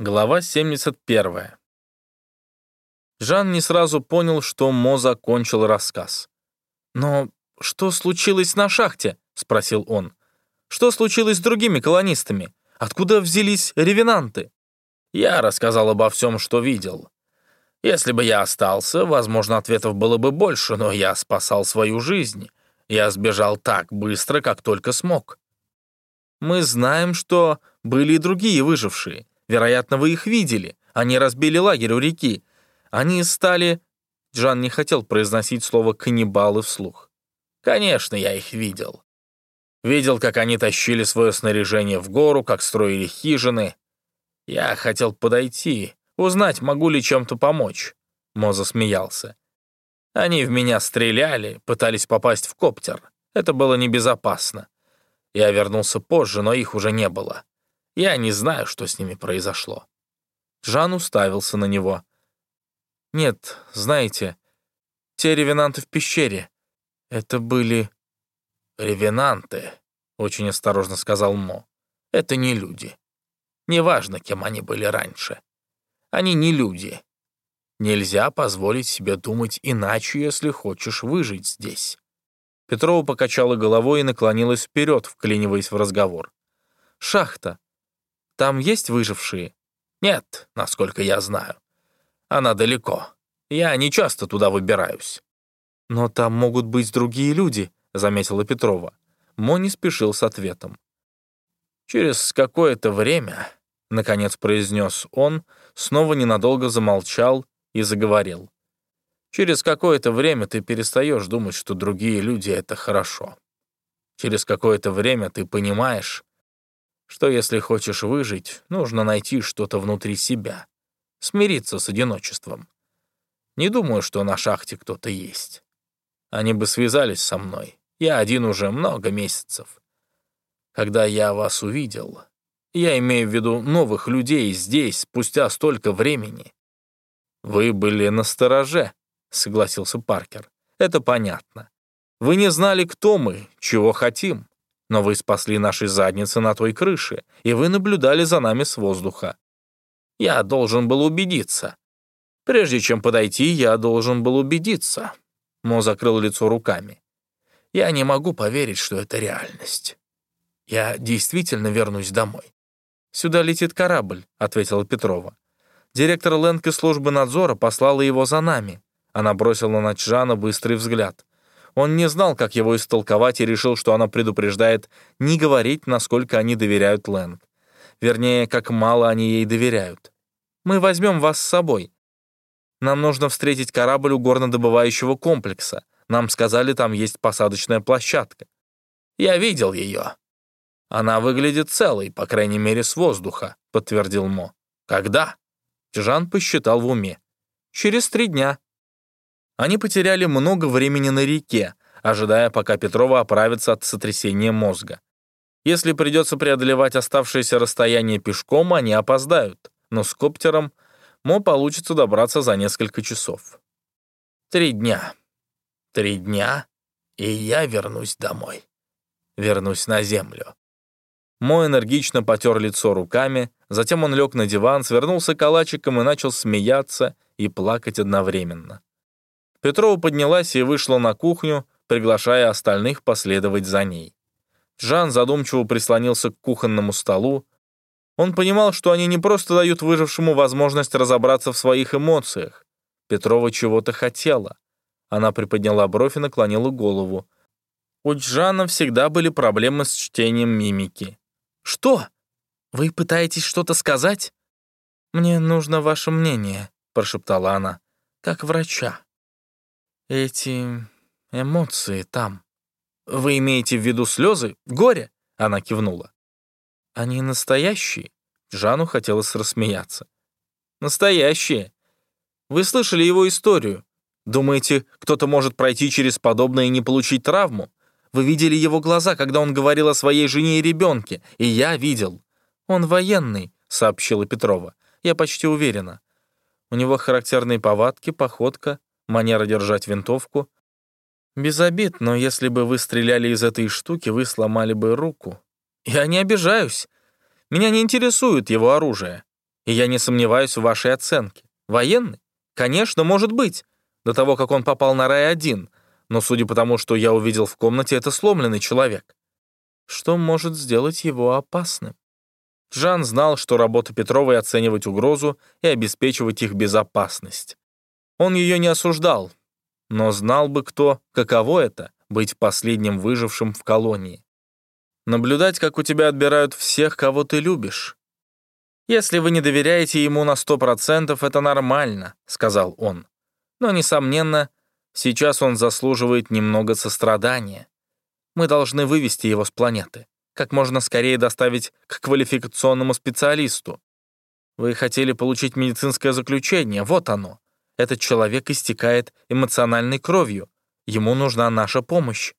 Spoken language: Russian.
Глава 71. Жан не сразу понял, что Мо закончил рассказ. «Но что случилось на шахте?» — спросил он. «Что случилось с другими колонистами? Откуда взялись ревенанты?» Я рассказал обо всем, что видел. Если бы я остался, возможно, ответов было бы больше, но я спасал свою жизнь. Я сбежал так быстро, как только смог. Мы знаем, что были и другие выжившие. Вероятно, вы их видели. Они разбили лагерь у реки. Они стали...» Джан не хотел произносить слово «каннибалы» вслух. «Конечно, я их видел. Видел, как они тащили свое снаряжение в гору, как строили хижины. Я хотел подойти, узнать, могу ли чем-то помочь». Мо засмеялся. «Они в меня стреляли, пытались попасть в коптер. Это было небезопасно. Я вернулся позже, но их уже не было. Я не знаю, что с ними произошло». Жан уставился на него. «Нет, знаете, те ревенанты в пещере, это были...» «Ревенанты», — очень осторожно сказал Мо. «Это не люди. Неважно, кем они были раньше. Они не люди. Нельзя позволить себе думать иначе, если хочешь выжить здесь». Петрова покачала головой и наклонилась вперед, вклиниваясь в разговор. «Шахта. Там есть выжившие?» «Нет, насколько я знаю. Она далеко. Я не часто туда выбираюсь». «Но там могут быть другие люди», — заметила Петрова. Мо не спешил с ответом. «Через какое-то время», — наконец произнес он, снова ненадолго замолчал и заговорил. «Через какое-то время ты перестаешь думать, что другие люди — это хорошо. Через какое-то время ты понимаешь, что если хочешь выжить, нужно найти что-то внутри себя, смириться с одиночеством. Не думаю, что на шахте кто-то есть. Они бы связались со мной. Я один уже много месяцев. Когда я вас увидел, я имею в виду новых людей здесь, спустя столько времени. Вы были на стороже, согласился Паркер. Это понятно. Вы не знали, кто мы, чего хотим. Но вы спасли наши задницы на той крыше, и вы наблюдали за нами с воздуха. Я должен был убедиться. Прежде чем подойти, я должен был убедиться. Мо закрыл лицо руками. Я не могу поверить, что это реальность. Я действительно вернусь домой. «Сюда летит корабль», — ответила Петрова. Директор Лэнка службы надзора послала его за нами. Она бросила на Чжана быстрый взгляд. Он не знал, как его истолковать, и решил, что она предупреждает не говорить, насколько они доверяют Лэнг. Вернее, как мало они ей доверяют. «Мы возьмем вас с собой. Нам нужно встретить корабль у горнодобывающего комплекса. Нам сказали, там есть посадочная площадка. Я видел ее. Она выглядит целой, по крайней мере, с воздуха», — подтвердил Мо. «Когда?» Жан посчитал в уме. «Через три дня», они потеряли много времени на реке, ожидая, пока Петрова оправится от сотрясения мозга. Если придется преодолевать оставшееся расстояние пешком, они опоздают, но с коптером Мо получится добраться за несколько часов. Три дня. Три дня, и я вернусь домой. Вернусь на землю. Мо энергично потер лицо руками, затем он лег на диван, свернулся калачиком и начал смеяться и плакать одновременно. Петрова поднялась и вышла на кухню, приглашая остальных последовать за ней. Жан задумчиво прислонился к кухонному столу. Он понимал, что они не просто дают выжившему возможность разобраться в своих эмоциях. Петрова чего-то хотела. Она приподняла бровь и наклонила голову. У Джана всегда были проблемы с чтением мимики. «Что? Вы пытаетесь что-то сказать?» «Мне нужно ваше мнение», — прошептала она, — «как врача». Эти эмоции там. Вы имеете в виду слезы? Горе? Она кивнула. Они настоящие? Жану хотелось рассмеяться. Настоящие. Вы слышали его историю. Думаете, кто-то может пройти через подобное и не получить травму? Вы видели его глаза, когда он говорил о своей жене и ребенке, и я видел. Он военный, сообщила Петрова. Я почти уверена. У него характерные повадки, походка, манера держать винтовку. Без обид, но если бы вы стреляли из этой штуки, вы сломали бы руку. Я не обижаюсь. Меня не интересует его оружие. И я не сомневаюсь в вашей оценке. Военный? Конечно, может быть. До того, как он попал на рай-1. Но судя по тому, что я увидел в комнате, это сломленный человек. Что может сделать его опасным? Жан знал, что работа Петровой оценивать угрозу и обеспечивать их безопасность. Он ее не осуждал, но знал бы кто, каково это — быть последним выжившим в колонии. Наблюдать, как у тебя отбирают всех, кого ты любишь. «Если вы не доверяете ему на сто процентов, это нормально», — сказал он. «Но, несомненно, сейчас он заслуживает немного сострадания. Мы должны вывести его с планеты, как можно скорее доставить к квалификационному специалисту. Вы хотели получить медицинское заключение, вот оно. Этот человек истекает эмоциональной кровью. Ему нужна наша помощь.